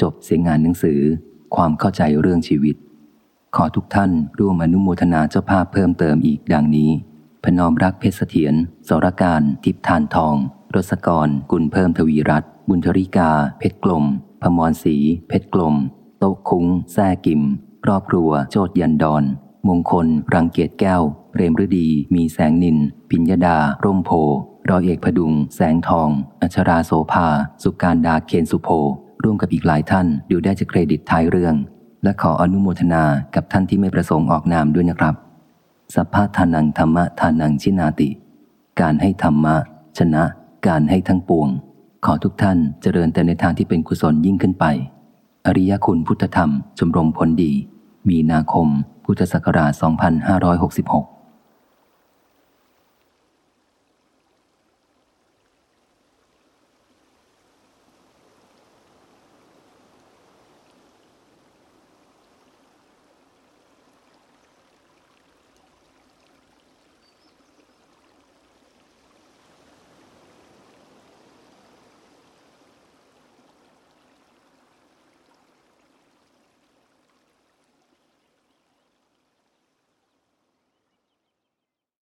จบเสียงงานหนังสือ ความเข้าใจเรื่องชีวิต ขอทุกท่านร่วมอนุโมทนาเจ้าภาพเพิ่มเติมอีกดังนี้ พนอมรักเพชรเสถียรสรการ ทิพทานทอง รสกร กุลเพิ่มทวีรัตบุญธริกา เพชรกลม พมรศรีเพชรกลม โต๊ะคุ้ง แซ่กิม ครอบครัว โจดยันดอน มงคล รังเกียร์แก้ว เรมฤดี มีแสงนินพิญญดา ร่มโพรอยเอกพดุง แสงทอง อัชราโสภา สุการดาเคนสุโพ ร่วมกับอีกหลายท่านดูได้จากเครดิตท้ายเรื่อง และขออนุโมทนากับท่านที่ไม่ประสงค์ออกนามด้วยนะครับ สัพพะทานังธรรมะทานังชินาติ การให้ธรรมะ ชนะ การให้ทั้งปวง ขอทุกท่านเจริญแต่ในทางที่เป็นกุศลยิ่งขึ้นไป อริยคุณพุทธธรรมชมรมผลดี มีนาคม พุทธศักราช 2566